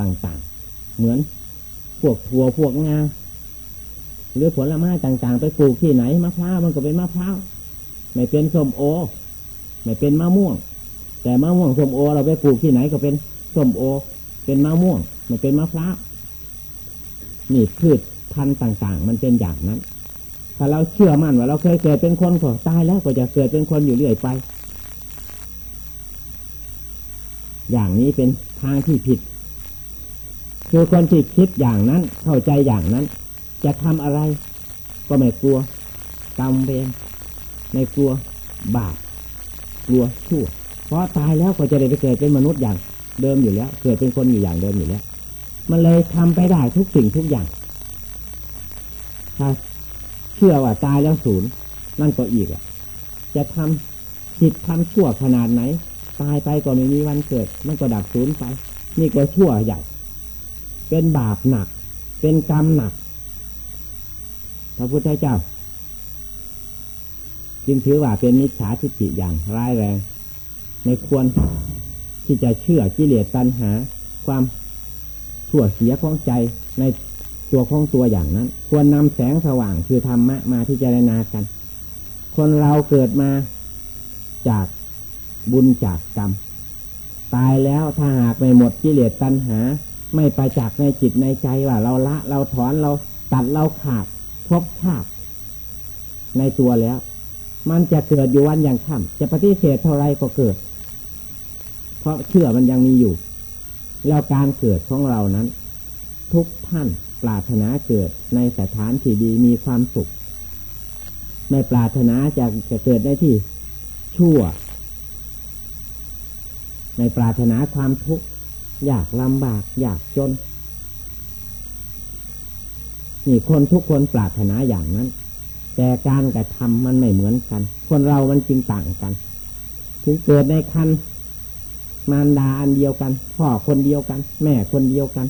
ต่างๆ เหมือนพวกถั่วพวกงาหรือผลไม้ต่างๆ ไปปลูกที่ไหนมะพร้าวมันก็เป็นมะพร้าวไม่เป็นส้มโอ ไม่เป็นมะม่วง แต่มะม่วงส้มโอ เราไปปลูกที่ไหนก็เป็นส้มโอ เป็นมะม่วงไม่เป็นมะพร้าวนี่พืชพันธุ์ต่าง ๆ มันเป็นอย่างนั้น ถ้าเราเชื่อมั่นว่าเราเคยเกิดเป็นคนก็ตายแล้วก็จะเกิดเป็นคนอยู่เรื่อยไป อย่างนี้เป็นทางที่ผิด คือคนที่คิดอย่างนั้น เข้าใจอย่างนั้น จะทำอะไร ก็ไม่กลัวกรรมเวรไม่กลัวบาปกลัวชั่ว เพราะตายแล้วก็จะได้ไปเกิดเป็นมนุษย์อย่างเดิมอยู่แล้ว เกิดเป็นคนอยู่อย่างเดิมอยู่แล้ว มันเลยทำไปได้ทุกสิ่งทุกอย่างถ้าเชื่อว่าตายแล้วศูนย์นั่นก็อีกอะ จะทำผิดทำชั่วขนาดไหน ตายไปก็ไม่มีวันเกิด มันก็ดับศูนย์ไป นี่ก็ชั่วใหญ่ เป็นบาปหนัก เป็นกรรมหนัก พระพุทธเจ้า จึงถือว่าเป็นมิจฉาทิฏฐิอย่างร้ายแรงไม่ควรที่จะเชื่อกิเลสตัณหา ความชั่วเสียของใจในตัวของตัวอย่างนั้น ควรนำแสงสว่างคือธรรมะมาที่จะรณากัน คนเราเกิดมาจากบุญจากกรรม ตายแล้วถ้าหากไม่หมดกิเลสตัณหา ไม่ไปจากในจิตในใจว่าเราละ เราถอนเราตัดเราขาดพบชาติในตัวแล้ว มันจะเกิดอยู่วันอย่างค่ำจะปฏิเสธเท่าไรก็เกิด เพราะเชื่อมันยังมีอยู่ แล้วการเกิดของเรานั้น ทุกท่านปรารถนาเกิดในสถานที่ดีมีความสุข ไม่ปรารถนาจะจะเกิดได้ที่ชั่ว ในปรารถนาความทุกข์ อยากลำบาก อยากจนนี่คนทุกคนปรารถนาอย่างนั้น แต่การกระทำมันไม่เหมือนกัน คนเรามันจริงต่างกัน ถึงเกิดในคันมารดาอันเดียวกัน พ่อคนเดียวกัน แม่คนเดียวกัน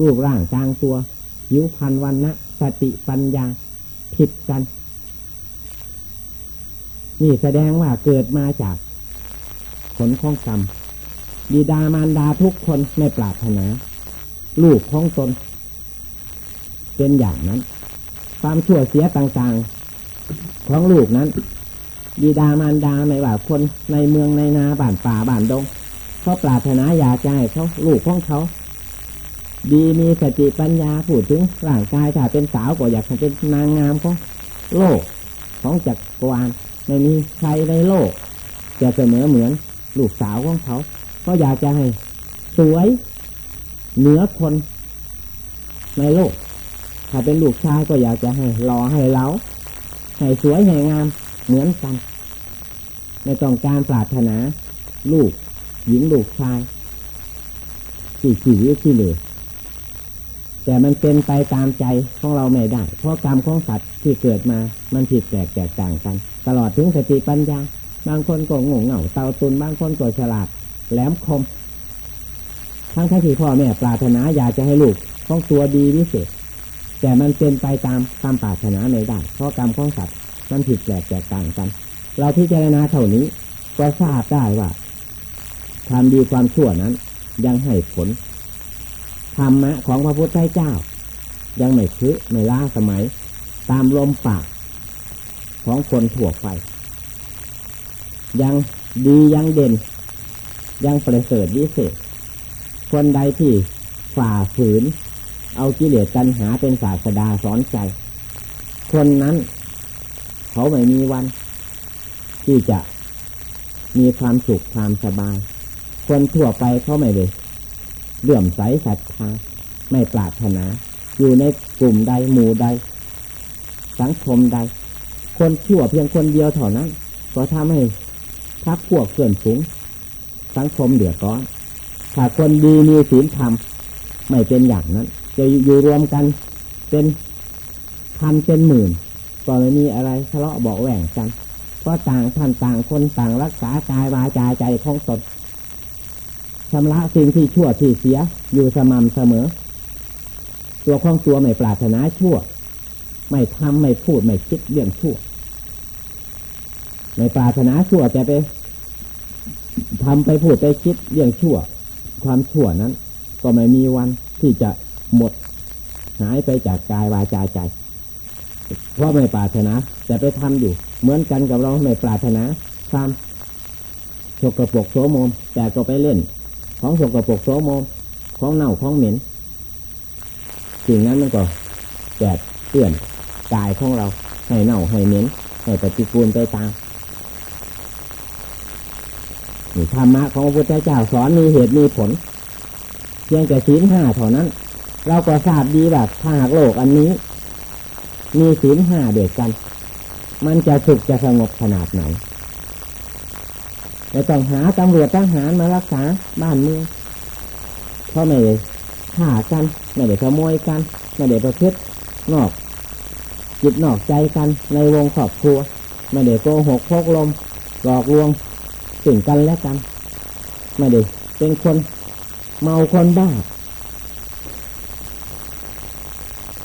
รูปร่างกลางตัวผิวพรรณวันนะสติปัญญาผิดกัน นี่แสดงว่าเกิดมาจากผลของกรรม บิดามารดาทุกคนไม่ปรารถนา ลูกของตน เป็นอย่างนั้น ความชั่วเสียต่างๆ ของลูกนั้นบิดามารดาไม่ว่าคนในเมืองในนาบ้านป่าบ้านดงเขาปรารถนาอยากจะให้เขาลูกของเขา ดีมีสติปัญญาพูดถึงร่างกายถ้าเป็นสาวก็อยากเป็นนางงามของโลกของจักรวาลไม่มีใครในโลก จะเสมอเหมือนลูกสาวของเขา ก็อยากจะให้ สวย เหนือคนในโลก ถ้าเป็นลูกชายก็อยากจะให้หล่อให้เล้าให้สวยให้งามเหมือนกันในต้องการปรารถนา ลูก หญิงลูกชายสี่สี่ที่เหลือแต่มันเป็นไปตามใจของเราไม่ได้ เพราะกรรมของสัตว์ที่เกิดมา มันผิดแปลกแตกต่างกัน ตลอดถึงสติปัญญา บางคนก็งงเหงาเตาตุนบางคนก็ฉลาด แหลมคม ทั้งทั้งที่พ่อแม่ปรารถนาอยากจะให้ลูกของตัวดีวิเศษ แต่มันเป็นไปตามตามปรารถนาไม่ได้เพราะกรรมของสัตว์มันผิดแปลกแตกต่างกัน เราพิจารณาเท่านี้ ก็ทราบได้ว่าความดีความชั่วนั้น ยังให้ผลธรรมะของพระพุทธเจ้า ยังไม่คือไม่ล้าสมัย ตามลมปากของคนถั่วไปยังดียังเด่น ยังประเสริฐวิเศษ คนใดที่ฝ่าฝืน เอากิเลสตัณหาเป็นศาสดาสอนใจ คนนั้น เขาไม่มีวัน ที่จะมีความสุขความสบาย คนทั่วไปเขาไม่เลยเลื่อมใสศรัทธาไม่ปรารถนา อยู่ในกลุ่มใดหมู่ใด สังคมใด คนชั่วเพียงคนเดียวเท่านั้น ก็ทำให้ทักพวกเพื่อนฝูง สังคมเดือดร้อน ถ้าคนดีมีศีลธรรมไม่เป็นอย่างนั้น จะอยู่รวมกันเป็นพันเป็นหมื่นก็ไม่มีอะไรทะเลาะเบาแหว่งกัน เพราะต่างท่านต่างคนต่างรักษากายวาจาใจของตนชำระสิ่งที่ชั่วที่เสียอยู่สม่ำเสมอ ตัวของตัวไม่ปรารถนาชั่ว ไม่ทำไม่พูดไม่คิดเรื่องชั่ว ไม่ปรารถนาชั่วจะไป ทำไปพูดไปคิดเรื่องชั่ว ความชั่วนั้น ก็ไม่มีวันที่จะหมด หายไปจากกายวาจาใจเพราะไม่ปรารถนาแต่ไปทำอยู่ เหมือนกันกับเราไม่ปรารถนาทำสกปรกโสมม แต่ก็ไปเล่น ของสกปรกโสมม ของเน่าของเหม็นสิ่งนั้นมันก็แกดเตือนกายของเราให้เน่าให้เหม็นให้ปฏิกูลไปตาม ธรรมะของพระพุทธเจ้าสอนมีเหตุมีผลเพียงแต่ศีลห้าเท่านั้น เราก็ทราบดีแบบถ้าหากโลกอันนี้ มีศีลห้าเดียวกัน มันจะสุขจะสงบขนาดไหนจะต้องหาตำรวจทหารมารักษาบ้านเมืองเพราะไม่ได้ฆ่ากันไม่ได้ขโมยกันไม่ได้ประพฤตินอก จิตนอกใจกันในวงครอบครัวไม่ได้โกหกพกลมหลอกลวง สึ่งกันและกัน ไม่ได้เป็นคนเมาคนบ้า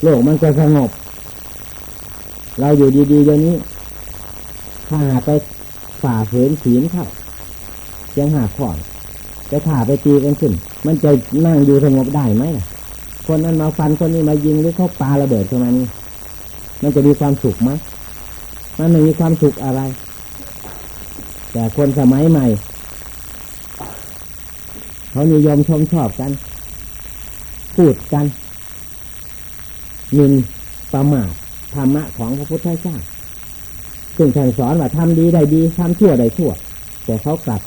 โลกมันจะสงบ เราอยู่ดีๆเดี๋ยวนี้ ถ้าหาไปฝ่าฝืนศีลเข้ายังหาขอนจะข่าไปตีกันขึ้น มันจะนั่งอยู่สงบได้ไหมล่ะ คนนั้นมาฟันคนนี้มายิงหรือเขาปาระเบิดเข้ามานี่มันจะมีความสุขไหมมันไม่มีความสุขอะไร แต่คนสมัยใหม่ เขานิยมชมชอบกัน พูดกันยินประมาทธรรมะของพระพุทธเจ้าซึ่งท่านสอนว่าทำดีได้ดีทำชั่วได้ชั่ว แต่เขากลับ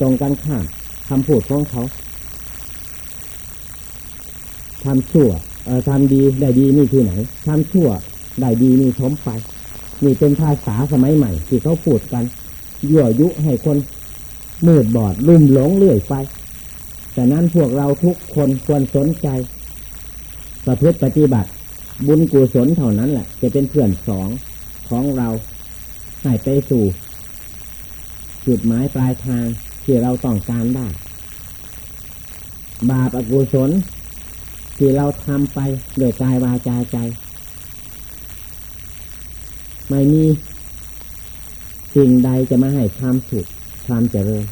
ตรงกันข้ามคำพูดของเขาทำชั่วเออทำดีได้ดีนี่ที่ไหนทำชั่วได้ดีนี่ทมไปนี่เป็นภาษาสมัยใหม่ ที่เขาพูดกัน ยั่วยุให้คนมืดบอดลุ่มหลงเลื่อยไปแต่นั้นพวกเราทุกคนควรสนใจ ประพฤติปฏิบัติ บุญกุศลเท่านั้นแหละ จะเป็นเพื่อนสองของเราให้ไปสู่ จุดหมายปลายทางที่เราต้องการได้บาปอกุศลที่เราทำไปโดยกายวาจาใจ ไม่มี สิ่งใดจะมาให้ความสุขความเจริญ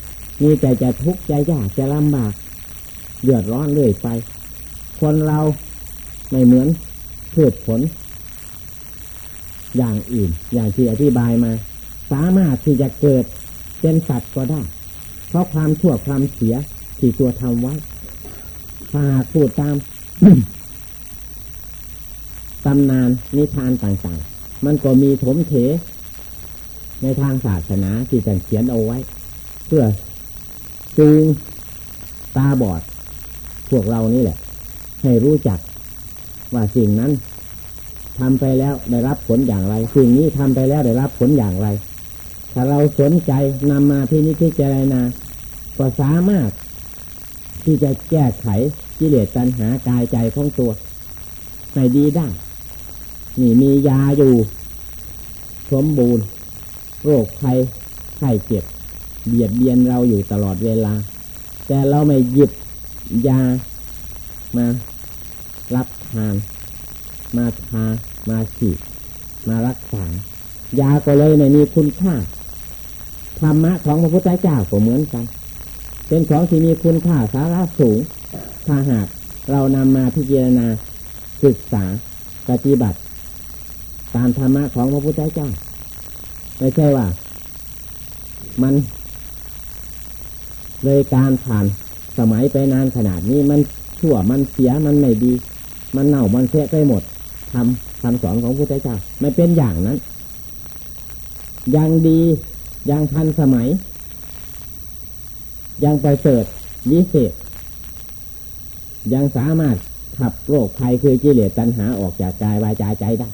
มีแต่จะทุกข์ใจยากจะลำบากเดือดร้อนเรื่อยไป คนเราไม่เหมือนพืชผล อย่างอื่น อย่างที่อธิบายมา สามารถที่จะเกิดเป็นสัตว์ก็ได้ เพราะความชั่วความเสียที่ตัวทำไว้ถ้าหากพูดตามตำนานนิทานต่างๆ มันก็มีถมเถ ในทางศาสนาที่แต่เขียนเอาไว้ เพื่อจูงตาบอด พวกเรานี่แหละ ให้รู้จักว่าสิ่งนั้นทำไปแล้วได้รับผลอย่างไร สิ่งนี้ทำไปแล้วได้รับผลอย่างไร ถ้าเราสนใจนำมาที่นิพพานาก็สามารถ ที่จะแก้ไขกิเลสตัณหากายใจของตัวให้ดีได้ นี่มียาอยู่ สมบูรณ์ โรคภัยไข้เจ็บเบียดเบียนเราอยู่ตลอดเวลา แต่เราไม่หยิบยามารับทาน มาทามาฉีดมารักษายาก็เลยไม่มีคุณค่าธรรมะของพระพุทธเจ้าก็เหมือนกัน เป็นของที่มีคุณค่าสาระสูงถ้าหากเรานำมาพิจารณาศึกษาปฏิบัติ ตามธรรมะของพระพุทธเจ้า ไม่ใช่ว่า มัน เลยการผ่านสมัยไปนานขนาดนี้มันชั่วมันเสียมันไม่ดี มันเน่ามันเสียไปหมดทำคำสอนของพระพุทธเจ้าไม่เป็นอย่างนั้น ยังดียังทันสมัย ยังไปเสริฐวิเศษ ยังสามารถขับโรคภัยคือกิเลสตัณหาออกจากกายวายใจใจได้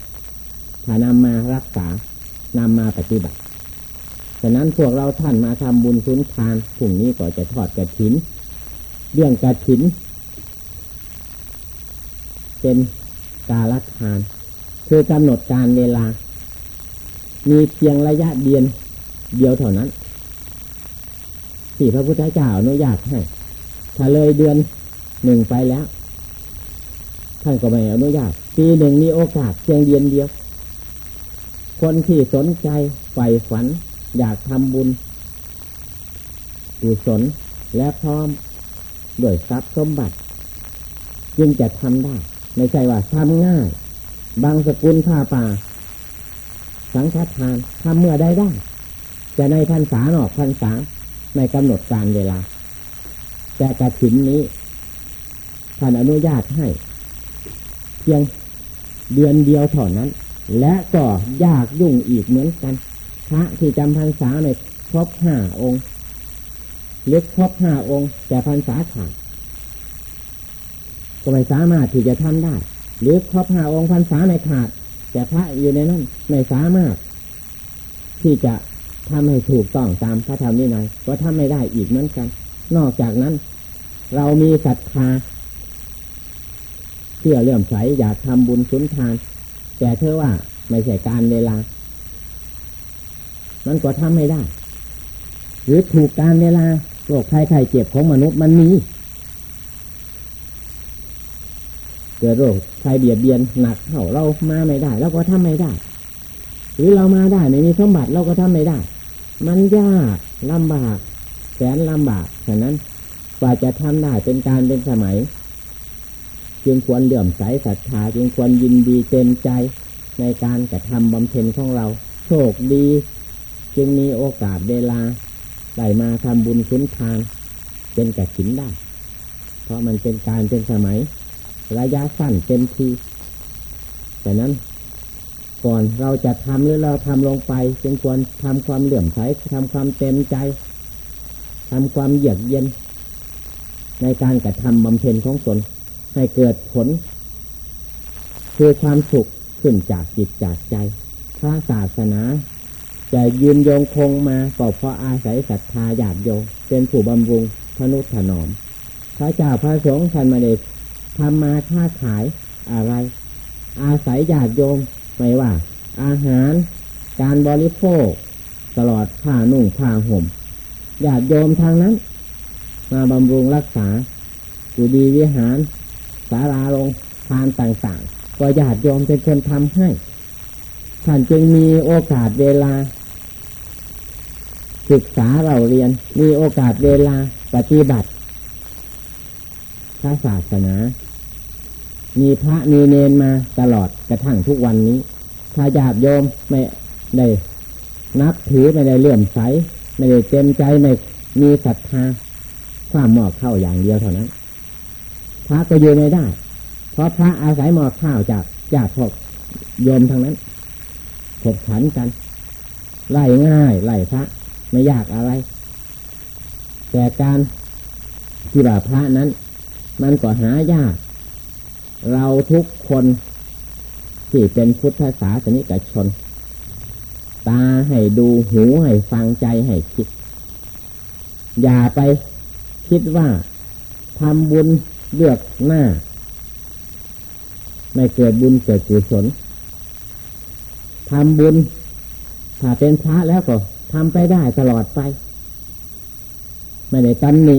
ถ้านำมารักษา นำมาปฏิบัติฉะนั้นพวกเราท่านมาทำบุญสุนทานพรุ่งนี้ก็จะทอดกระถิน เรื่องกระถิน เป็นกาลทาน คือกำหนดการเวลา มีเพียงระยะเดียนเดียวเท่านั้น ที่พระพุทธเจ้าอนุญาตให้ถ้าเลยเดือนหนึ่งไปแล้ว ท่านก็ไม่อนุญาตปีหนึ่งมีโอกาสเพียงเดือนเดียว คนที่สนใจใฝ่ฝัน อยากทำบุญกุศลและพร้อมด้วยทรัพย์สมบัติ จึงจะทำได้ ไม่ใช่ว่าทำง่าย บางสกุลผ้าป่า สังฆทานทำเมื่อได้ได้ จะในพรรษาหนอกพรรษาในกำหนดการเวลา แต่กระถินนี้ท่านอนุญาตให้ เพียงเดือนเดียวเท่านั้น และก็ยากยุ่งอีกเหมือนกัน พระที่จำพรรษาในครบห้าองค์เล็กครบห้าองค์ แต่พรรษาขาดก็ไม่สามารถที่จะทำได้หรือครบห้าองค์พรรษาในขาด แต่พระอยู่ในนั้นไม่สามารถ ที่จะทำให้ถูกต้องตามพระธรรมวินัยก็ทำไม่ได้อีกเหมือนกัน นอกจากนั้น เรามีศรัทธาเชื่อเลื่อมใสอยากทำบุญสุนทาน แต่เธอว่าไม่ใช่การเวลา มันก็ทำไม่ได้ หรือถูกการเวลาโรคภัยไข้เจ็บของมนุษย์มันมีเกิดโรคภัยเบียดเบียนหนักเข้าเรามาไม่ได้เราก็ทำไม่ได้ หรือเรามาได้ไม่มีสมบัติเราก็ทำไม่ได้ มันยากลำบากแสนลำบากฉะนั้นกว่าจะทำได้เป็นการเป็นสมัย จึงควรเลื่อมใสศรัทธาจึงควรยินดีเต็มใจในการกระทำบำเพ็ญของเรา โชคดี จึงมีโอกาสเวลาได้มาทำบุญสุนทาน เป็นกระถินได้ เพราะมันเป็นการเป็นสมัย ระยะสั้นเต็มทีแต่นั้นก่อนเราจะทำหรือเราทำลงไป จึงควรทำความเหลื่อมใสทำความเต็มใจทำความเยือกเย็น ในการกระทำบำเพ็ญของตน ให้เกิดผล คือความสุขขึ้นจากจิตจากใจ พระศาสนาจะยืนยงคงมาก็เพราะอาศัยศรัทธาญาติโยมเป็นผู้บำรุงพนุถนอม พระเจ้าพระสงฆ์ท่านมาเด็กทำมาค้าขายอะไร อาศัยญาติโยมไม่ว่า อาหาร การบริโภค ตลอดผ้านุ่งผ้าห่มญาติโยมทางนั้น มาบำรุงรักษาอยู่ดีวิหาร ศาลาลงทานต่างๆ ก็ญาติโยมเป็นคนทำให้ ท่านจึงมีโอกาสเวลา ศึกษาเราเรียน มีโอกาสเวลาปฏิบัติพระศาสนา มีพระมีเนนมาตลอดกระทั่งทุกวันนี้ ถ้าญาติโยมไม่ได้นับถือไม่ได้เลื่อมใส ไม่ได้เต็มใจไม่มีศรัทธาความหมอกเข้าอย่างเดียวเท่านั้น พระก็อยู่ไม่ได้ เพราะพระอาศัยหมอข้าวจากจากพวกโยมทางนั้นถกขันกัน ไล่ง่ายไล่พระไม่ยากอะไร แต่การที่ว่าพระนั้น มันก็หายาก เราทุกคนที่เป็นพุทธศาสนิกชน ตาให้ดูหูให้ฟังใจให้คิด อย่าไปคิดว่าทำบุญ เลือกหน้า ไม่เกิดบุญเกิดกุศลทำบุญ ถ้าเป็นพระแล้วก็ทำไปได้ตลอดไป ไม่ได้ตำหนิ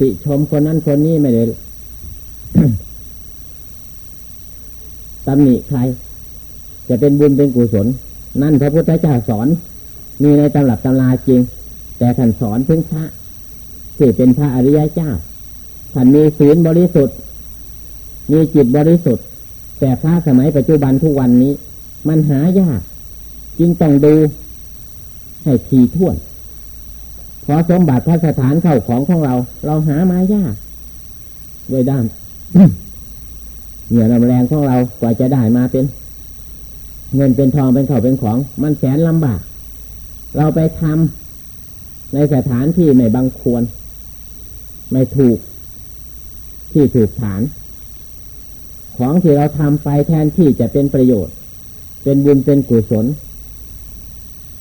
ติชมคนนั้นคนนี้ไม่ได้ตำหนิใคร จะเป็นบุญเป็นกุศล นั่นพระพุทธเจ้าสอน มีในตำรับตำราจริง แต่ท่านสอนเพียงพระที่เป็นพระอริยเจ้า ท่านมีศีลบริสุทธิ์ มีจิตบริสุทธิ์ แต่พระสมัยปัจจุบันทุกวันนี้ มันหายาก จึงต้องดูให้ทีท่วนเพราะสมบัติพระสถานเข้าของของเรา เราหามายากด้วยด้านเหนื่อยแรงของเรากว่าจะได้มาเป็น เงินเป็นทองเป็นเข้าเป็นของ มันแสนลำบาก เราไปทำในสถานที่ไม่บังควร ไม่ถูก ที่ถูกฐาน ของที่เราทำไปแทนที่จะเป็นประโยชน์ เป็นบุญเป็นกุศล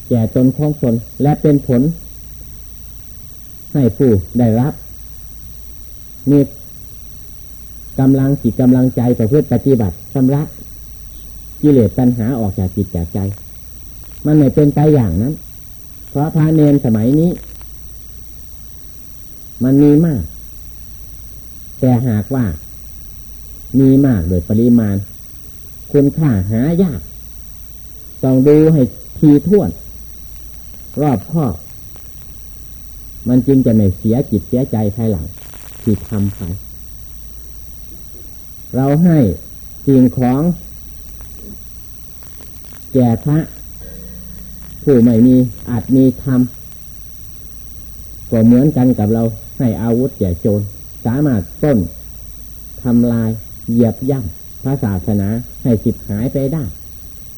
แก่ตนของตนและเป็นผล ให้ผู้ได้รับมีกำลังจิตกำลังใจต่อเพื่อปฏิบัติชำระกิเลสปัญหาออกจากจิตจากใจ มันไม่เป็นไปอย่างนั้น เพราะพระเนนสมัยนี้ มันมีมาก แต่หากว่า มีมากโดยปริมาณ คุณค่าหายาก ต้องดูให้ทีท่วน รอบข้อมันจึงจะไม่เสียจิตเสียใจภายหลังที่ทำไปเราให้สิ่งของแก่พระผู้ไม่มีอาจมีธรรมก็เหมือนกันกับเราให้อาวุธแก่โจร สามารถต้นทำลายเหยียบย่ำพระศาสนาให้สิบหายไปได้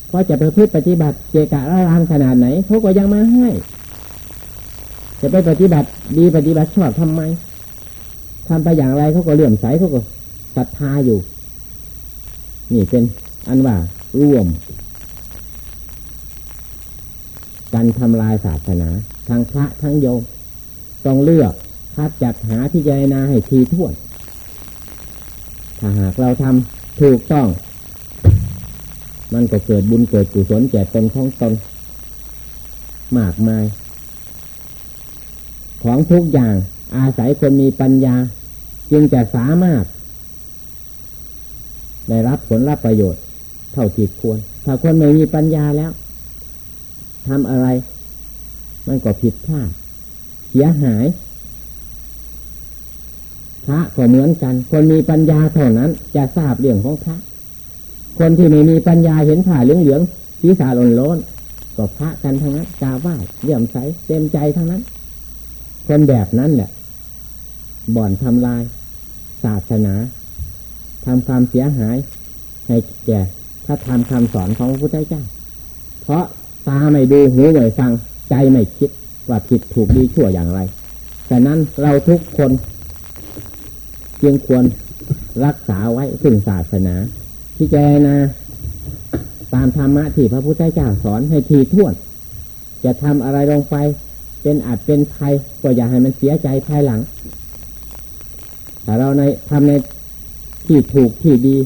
เพราะจะประพฤติปฏิบัติเจกะละลานขนาดไหนเขาก็ยังมาให้ จะไปปฏิบัติดีปฏิบัติชอบทำไมทำไปอย่างไรเขาก็เลื่อมใสเขาก็ศรัทธาอยู่ นี่เป็นอันว่าร่วมการทำลายศาสนา ทั้งพระทั้งโยมต้องเลือก คัดจัดหาที่เจรนาให้ทีท่วน ถ้าหากเราทำถูกต้อง มันก็เกิดบุญเกิดกุศลแก่ตนของตนมากมาย ของทุกอย่างอาศัยคนมีปัญญา จึงจะสามารถ ได้รับผลรับประโยชน์ เท่าที่ควร ถ้าคนไม่มีปัญญาแล้วทำอะไร มันก็ผิดพลาดเสียหาย พระก็เหมือนกัน คนมีปัญญาเท่านั้น จะทราบเรื่องของพระ คนที่ไม่มีปัญญาเห็นผ่าเหลืองเหลืองศีรษะหล่นโลนก็พระกันทั้งนั้นกาไหว้เลี่ยมใสเต็มใจทั้งนั้น คนแบบนั้นแหละบ่อนทำลาย ศาสนาทำความเสียหายให้แก่ถ้าทำคำสอนของพระพุทธเจ้า เพราะตาไม่ดูหูไม่ฟังใจไม่คิดว่าผิดถูกดีชั่วอย่างไรแต่นั้นเราทุกคน เพียงควรรักษาไว้ซึ่งศาสนาที่เจนะตามธรรมะที่พระพุทธเจ้าสอนให้ทีท่วน จะทำอะไรลงไป เป็นอาจเป็นภัยก็อย่าให้มันเสียใจภายหลัง แต่เราในทำในที่ถูกที่ดี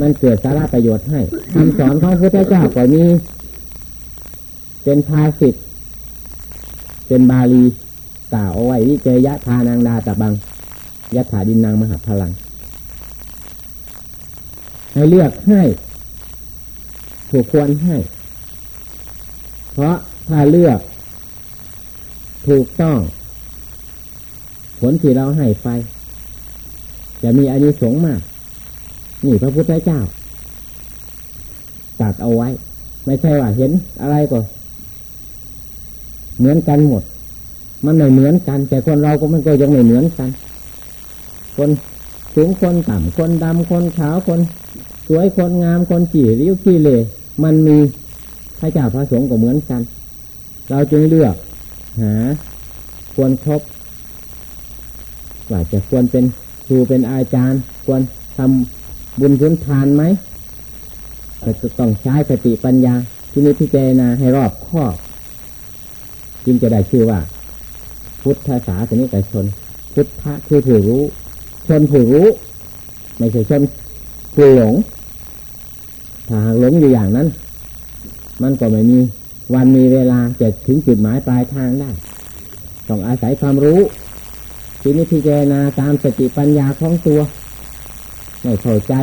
มันเกิดสาระประโยชน์ให้คำสอนของพระพุทธเจ้าก็มีเป็นภาสิทธเป็นบาลีกล่าวเอาไว้วิเจยะทานังดาตะบัง ยะถาดินนางมหาพลัง ให้เลือกให้ถูกควรให้ เพราะถ้าเลือก ถูกต้อง ผลที่เราให้ไป จะมีอานิสงส์มาก นี่พระพุทธเจ้าตัดเอาไว้ ไม่ใช่ว่าเห็นอะไรก็ เหมือนกันหมด มันไม่เหมือนกัน แต่คนเราก็มันก็ยังไม่เหมือนกัน คนสูงคนต่ำคนดำคนขาวคนสวยคนงามคนจีริ้วขี้เลมันมีพระเจ้าพระสงฆ์ก็เหมือนกัน เราจึงเลือก หา ควรครบว่าจะควรเป็นครูเป็นอาจารย์ ควรทำบุญพุนทานไหมก็จะต้องใช้สติปัญญา ที่นี้พิจารณาให้รอบคอบจึงจะได้ชื่อว่า พุทธศาสนิกชน พุทธะคือผู้รู้ ชนผู้รู้ ไม่ใช่ชนผู้หลง ถ้าหากหลงอยู่อย่างนั้น มันก็ไม่มีวันมีเวลาจะถึงจุดหมายปลายทางได้ ต้องอาศัยความรู้ทีนี้พิจารณาตามสติปัญญาของตัวไม่เข้าใจ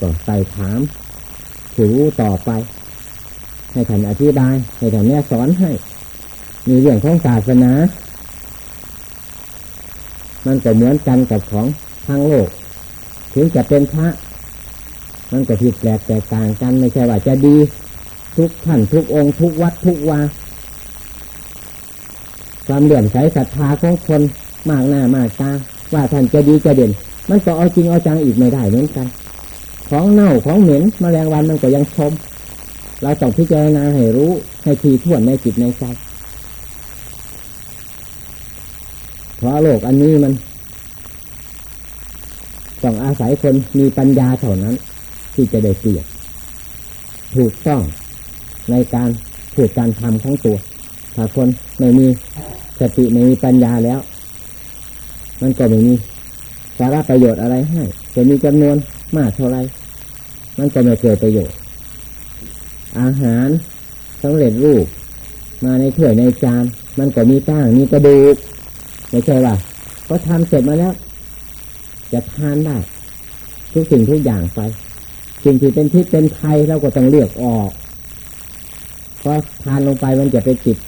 ก็ใส่ถามผู้รู้ต่อไป ให้ท่านอธิบาย ให้ท่านแนะสอนให้ มีเรื่องของศาสนา มันก็เหมือนกันกับของทางโลก ถึงจะเป็นพระ มันก็ผิดแปลกแตกต่างกันไม่ใช่ว่าจะดี ทุกท่านทุกองค์ทุกวัดทุกวาความเหลื่อมใสศรัทธาของคนมากหน้ามากตาว่าท่านจะดีจะเด่น มันก็เอาจริงเอาจังอีกไม่ได้เหมือนกัน ของเน่าของเหม็นมแมลงวันมันก็ยังชม เราต้องพิจารณาให้รู้ให้ทีท่วนในจิตในใจ เพราะโลกอันนี้มัน ต้องอาศัยคนมีปัญญาเท่านั้น ที่จะได้เปรียบถูกต้องในการพูดการทำของตัว ถ้าคนไม่มีสติไม่มีปัญญาแล้ว มันก็ไม่มีสาระประโยชน์อะไรให้จะมีจำนวนมากเท่าไรมันก็ไม่เกิดประโยชน์ อาหารสำเร็จรูป มาในถ้วยในจาน มันก็มีก้างมีกระดูก ไม่ใช่ว่าก็ทำเสร็จมาแล้ว จะทานได้ ทุกสิ่งทุกอย่างไปสิ่งที่เป็นพิษเป็นภัยเราก็ต้องเลือกออกเพราะทานลงไปมันจะไปติด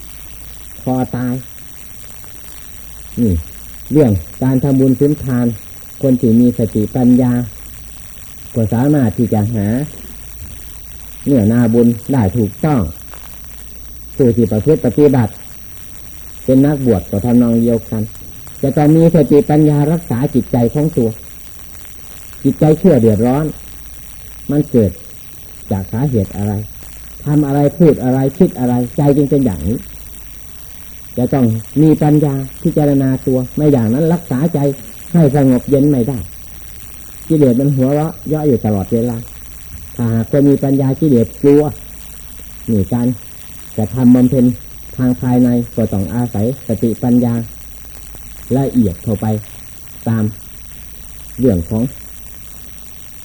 คอตาย นี่ เรื่องการทำบุญสุนทาน คนที่มีสติปัญญาก็สามารถที่จะหาเนื้อนาบุญได้ถูกต้องผู้ที่ประพฤติปฏิบัติ เป็นนักบวชก็ทำนองเดียวกัน จะต้องมีสติปัญญารักษาจิตใจของตัว จิตใจเชื่อเดือดร้อน มันเกิดจากสาเหตุอะไรทำอะไรพูดอะไรคิดอะไร ใจจึงเป็นอย่างนี้ จะต้องมีปัญญาพิจารณาตัวไม่อย่างนั้นรักษาใจให้สงบเย็นไม่ได้กิเลสมันหัวเราะยาะอยู่ตลอดเวลาถ้าหากคนมีปัญญากิเลสกลัวนี่การจะทำบำเพ็ญ ทางภายในก็ต้องอาศัยสติปัญญาละเอียดเข้าไปตามเรื่องของ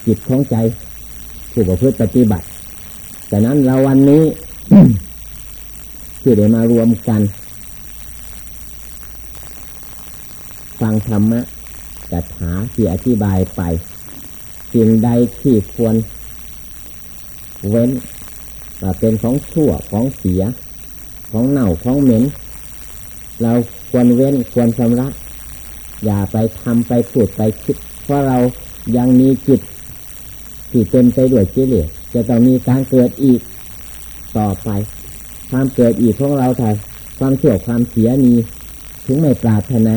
จิตของใจผู้ประพฤติปฏิบัติแต่นั้นเราวันนี้ที่ได้มารวมกัน ฟังธรรมะกัถาที่อธิบายไปสิ่งใดที่ควร เว้นว่าเป็นของชั่วของเสีย ของเน่าของเหม็น เราควรเว้นควรชำระ อย่าไปทำไปพูดไปคิด เพราะเรายังมีจิตที่เต็มไปด้วยกิเลสจะต้องมีการเกิดอีกต่อไป ความเกิดอีกของเราถ่ายความชั่วความเสียมีถึงไม่ปรารถนา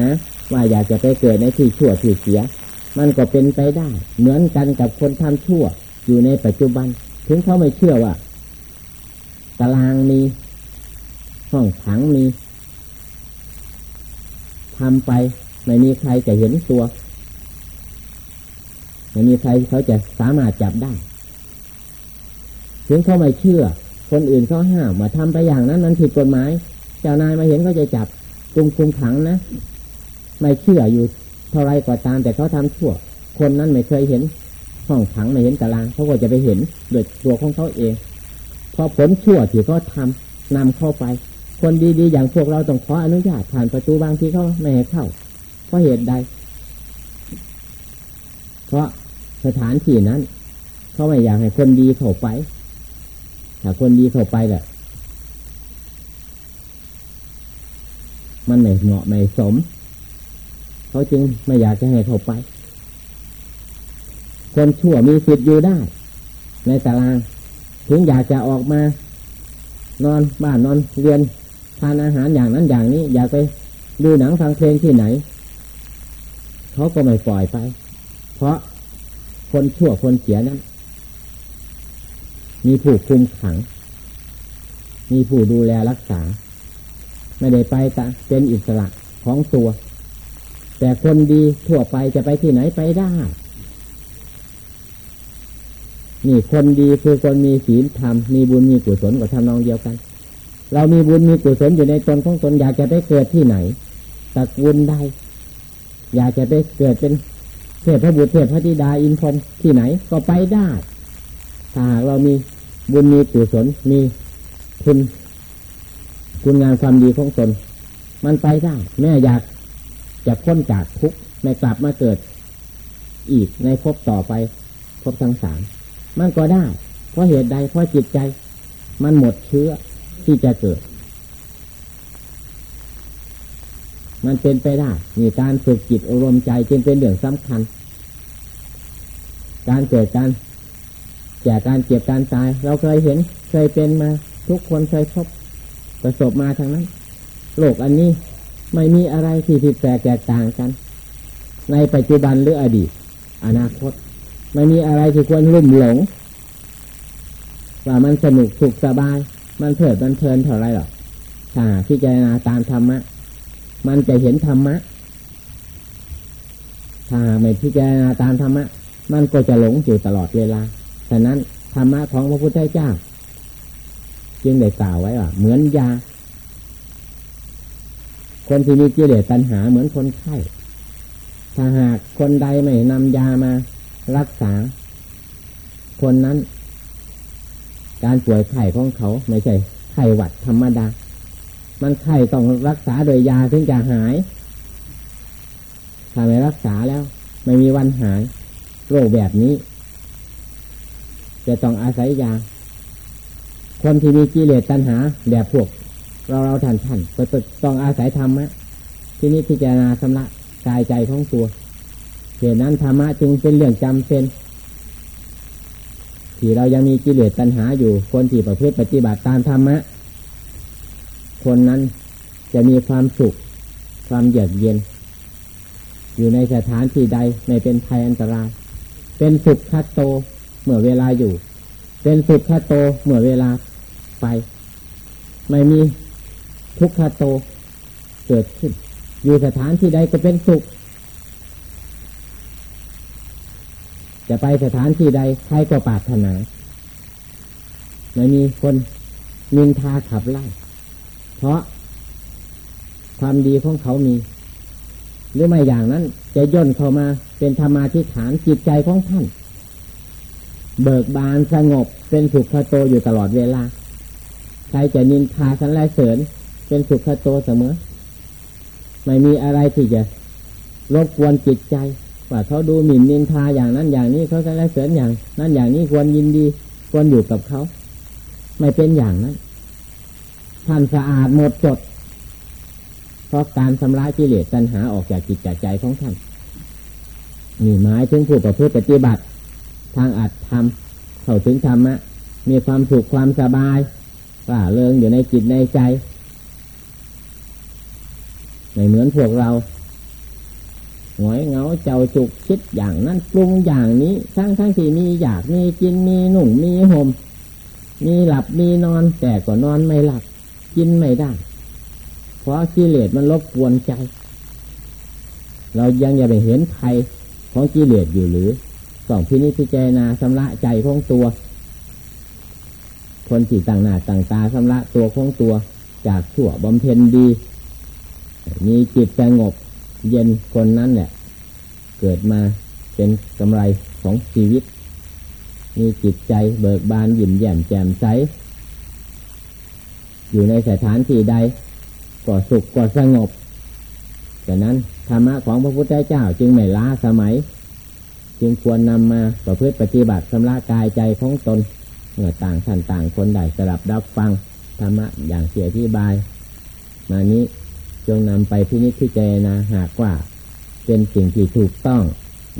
ว่าอยากจะไปเกิดในที่ชั่วที่เสีย มันก็เป็นไปได้ เหมือนกันกับคนทำชั่ว อยู่ในปัจจุบัน ถึงเขาไม่เชื่อว่าตารางมี ห้องขังมีทำไปไม่มีใครจะเห็นตัว ไม่มีใครเขาจะสามารถจับได้ ถึงเขาไม่เชื่อ คนอื่นเขาห้ามมาทำไปอย่างนั้นนั้นผิดกฎหมาย เจ้านายมาเห็นเขาจะจับกุมคุมขังนะ ไม่เชื่ออยู่เท่าไรก็ตามแต่เขาทำชั่ว คนนั้นไม่เคยเห็นห้องขังไม่เห็นตารางเขาก็จะไปเห็นโดยตัวของเขาเองพอผลชั่วที่เขาทำนำเข้าไป คนดีๆ อย่างพวกเราต้องขออนุญาตผ่านประตูบางทีเขาไม่ให้เข้าเพราะเหตุใด เพราะสถานที่นั้นเขาไม่อยากให้คนดีเข้าไปถ้าคนดีเข้าไปแบบมันไม่เหมาะไม่สม เขาจึงไม่อยากจะให้เข้าไป คนชั่วมีสิทธิ์อยู่ได้ ในตาราง ถึงอยากจะออกมา นอนบ้านนอนเรียน ทานอาหารอย่างนั้นอย่างนี้ อยากไปดูหนังฟังเพลงที่ไหน เขาก็ไม่ปล่อยไป เพราะคนชั่วคนเสียนั้น มีผู้คุมขัง มีผู้ดูแลรักษา ไม่ได้ไปแต่เป็นอิสระของตัว แต่คนดีทั่วไปจะไปที่ไหนไปได้นี่คนดีคือคนมีศีลธรรมมีบุญมีกุศลกับทำนองเดียวกัน เรามีบุญมีกุศลอยู่ในตนของตนอยากจะไปเกิดที่ไหนตระกูลใดอยากจะไปเกิดเป็นเทพพระบุตรเทพพระธิดาอินทร์ที่ไหนก็ไปได้ถ้าเรามีบุญมีกุศลมีคุณคุณงานความดีของตน มันไปได้แม่อยากจะพ้นจากทุกข์ไม่กลับมาเกิด อีกในภพต่อไปภพทั้งสามมันก็ได้ เพราะเหตุใดเพราะจิตใจ มันหมดเชื้อ ที่จะเกิด มันเป็นไปได้มีการฝึกจิตอารมณ์ใจจึงเป็นเรื่องสำคัญ การเกิดการแก่การเจ็บการตาย เราเคยเห็นเคยเป็นมา ทุกคนเคยพบประสบมาทางนั้น โลกอันนี้ไม่มีอะไรที่ผิดแปลกแตกต่างกัน ในปัจจุบันหรืออดีต อนาคต ไม่มีอะไรที่ควรลุ่มหลงว่ามันสนุกสุขสบาย มันเพลิดมันเพลินเท่าไรหรอกถ้าพิจารณาตามธรรมะ มันจะเห็นธรรมะ ถ้าไม่พิจารณาตามธรรมะ มันก็จะหลงอยู่ตลอดเวลาฉะนั้นธรรมะของพระพุทธเจ้า จึงได้กล่าวไว้ว่าเหมือนยา คนที่มีกิเลสตัณหาเหมือนคนไข้ถ้าหากคนใดไม่นำยามารักษา คนนั้น การป่วยไข้ของเขาไม่ใช่ไข้หวัดธรรมดา มันไข้ต้องรักษาโดยยาถึงจะหาย ถ้าไม่รักษาแล้ว ไม่มีวันหาย โรคแบบนี้ จะต้องอาศัยยา คนที่มีกิเลสตัณหา แบบพวก เราเราท่านท่านก็ต้องอาศัยธรรมะที่นี้พิจารณาสำละกายใจของตัวเหตุนั้นธรรมะจึงเป็นเรื่องจำเป็น ที่เรายังมีกิเลสตัณหาอยู่ คนที่ประพฤติปฏิบัติตามธรรมะ คนนั้นจะมีความสุข ความเยือกเย็น อยู่ในสถานที่ใดไม่เป็นภัยอันตราย เป็นสุขคัตโตเมื่อเวลาอยู่ เป็นสุขคัตโตเมื่อเวลาไป ไม่มีทุกขโตเกิดขึ้น อยู่สถานที่ใดก็เป็นสุข จะไปสถานที่ใดใครก็ปรารถนาไม่มีคนมินทาขับไล่ เพราะความดีของเขามี หรือไม่อย่างนั้น จะย่นเข้ามาเป็นธรรมาทิฐานจิตใจของท่าน เบิกบานสงบเป็นสุขโตอยู่ตลอดเวลา ใครจะนินทาสันไลเสริญ เป็นสุขโตเสมอ ไม่มีอะไรที่จะรบกวนจิตใจ ว่าเขาดูหมิ่นนินทาอย่างนั้นอย่างนี้เขาสันไลเสริญอย่าง นั้นอย่างนี้ควรยินดี ควรอยู่กับเขา ไม่เป็นอย่างนั้นท่านสะอาดหมดจด เพราะการชำระกิเลสตัณหาออกจากจิตจากใจของท่านนี่หมายถึงผู้ประพฤติปฏิบัติ ทางอัดทำเข้าถึงธรรมะมีความสุขความสบายว่าเริงอยู่ในจิตในใจไม่เหมือนพวกเรา หงอยเงาเจ้าจุกคิดอย่างนั้นปรุงอย่างนี้ทั้งทั้งที่มีอยากมีกินมีหนุ่งมีห่มมีหลับมีนอนแต่ก็นอนไม่หลับ กินไม่ได้เพราะกิเลสมันรบกวนใจ เรายังอย่าไปเห็นใครของกิเลสอยู่หรือสองพินิจพิจารณาสำระใจของตัว คนที่ต่างหน้าต่างตาสำระตัวของตัว จากชั่วบำเพ็ญดี มีจิตสงบ เย็นคนนั้นแหละเกิดมาเป็นกำไรของชีวิต มีจิตใจเบิกบานยิ้มแย้มแจ่มใส อยู่ในสถานที่ใดก็สุขก็สงบดังนั้นธรรมะของพระพุทธเจ้าจึงไม่ล้าสมัย จึงควรนำมาประพฤติปฏิบัติสำระกายใจของตนเมื่อต่างท่านต่างคนใดสลับรับฟังธรรมะอย่างเสียที่บาย มานี้ จงนำไปพินิจพิจารณาหากว่า เป็นสิ่งที่ถูกต้อง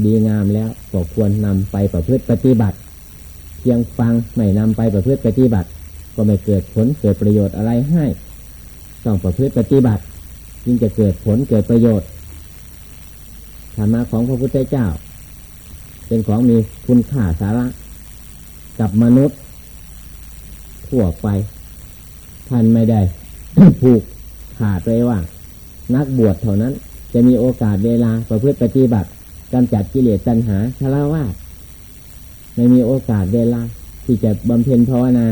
ดีงามแล้วก็ควรนำไปประพฤติปฏิบัติ เพียงฟังไม่นำไปประพฤติปฏิบัติ ก็ไม่เกิดผลเกิดประโยชน์อะไรให้ ต้องประพฤติปฏิบัติ จึงจะเกิดผลเกิดประโยชน์ธรรมะของพระพุทธเจ้า เป็นของมีคุณค่าสาระกับมนุษย์ทั่วไปท่านไม่ได้ผูกขาดไปว่า นักบวชเท่านั้น จะมีโอกาสเวลาประพฤติปฏิบัติกำจัดกิเลสตัณหาชะละว่าไม่มีโอกาสเวลา ที่จะบำเพ็ญภาวนา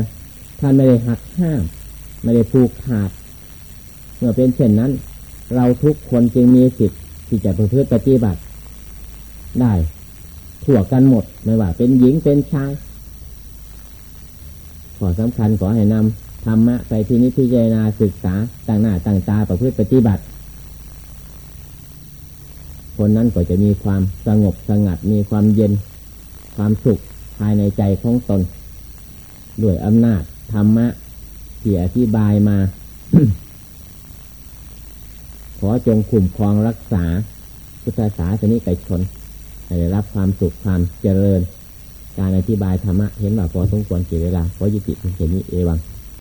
ท่านไม่ได้หักห้าม ไม่ได้ผูกขาด เมื่อเป็นเช่นนั้น เราทุกคนจึงมีสิทธิ์ที่จะประพฤติปฏิบัติ ได้ทั่วกันหมดไม่ว่า เป็นหญิงเป็นชายขอสำคัญขอให้นำธรรมะไปที่นิพพานาศึกษาต่างหน้าต่างตาประพฤติปฏิบัติ คนนั้นก็จะมีความสงบสงัดมีความเย็น ความสุขภายในใจของตน ด้วยอำนาจธรรมะที่อธิบายมา ขอจงคุ้มครองรักษา พุทธศาสนิกชนให้ได้รับความสุขความเจริญ การอธิบายธรรมะเห็นว่าพอสมควรเกี่เวลาขอยุติเพียงนี้เอวัง